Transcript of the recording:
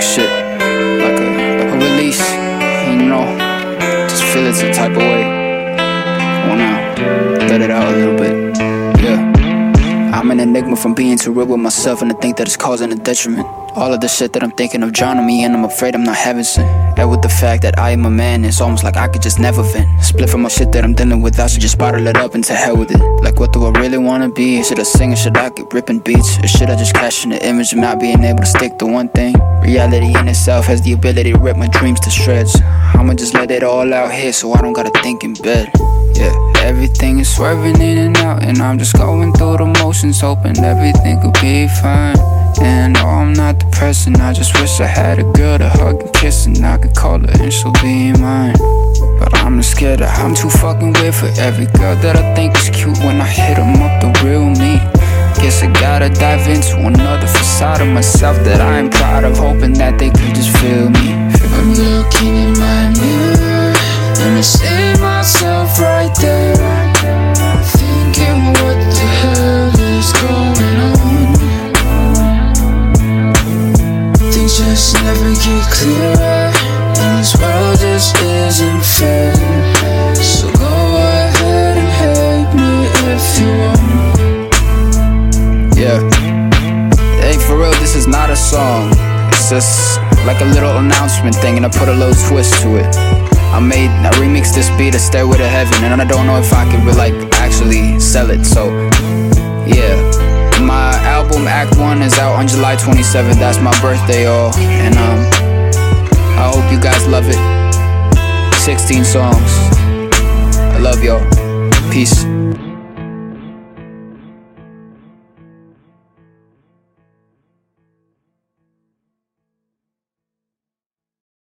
shit, like a, a release, you know, just feel it some type of way. Wanna let it out a little bit. Enigma from being too real with myself and to think that it's causing a detriment. All of the shit that I'm thinking of drowning me and I'm afraid I'm not having sin. And with the fact that I am a man, it's almost like I could just never vent. Split from my shit that I'm dealing with, I should just bottle it up and to hell with it. Like, what do I really wanna be? Should I sing or should I get ripping beats? Or should I just cash in the image of not being able to stick to one thing? Reality in itself has the ability to rip my dreams to shreds. I'ma just let it all out here so I don't gotta think in bed. Yeah, everything is swerving in and out, and I'm just going through the motions, hoping everything could be fine. And no, I'm not depressing, I just wish I had a girl to hug and kiss, and I could call her and she'll be mine. But I'm just scared that I'm too fucking weird for every girl that I think is cute when I hit 'em up the real me. Guess I gotta dive into another facade of myself that I am proud of, hoping that they could never get clearer, this world isn't fair. So go ahead and hate me if you want. Yeah. Hey, for real, this is not a song. It's just like a little announcement thing, and I put a little twist to it. I made, I remixed this beat, a Stairway to Heaven, and I don't know if I could like actually sell it. So, yeah. Album Act One is out on July 27th. That's my birthday, y'all, and um, I hope you guys love it. 16 songs.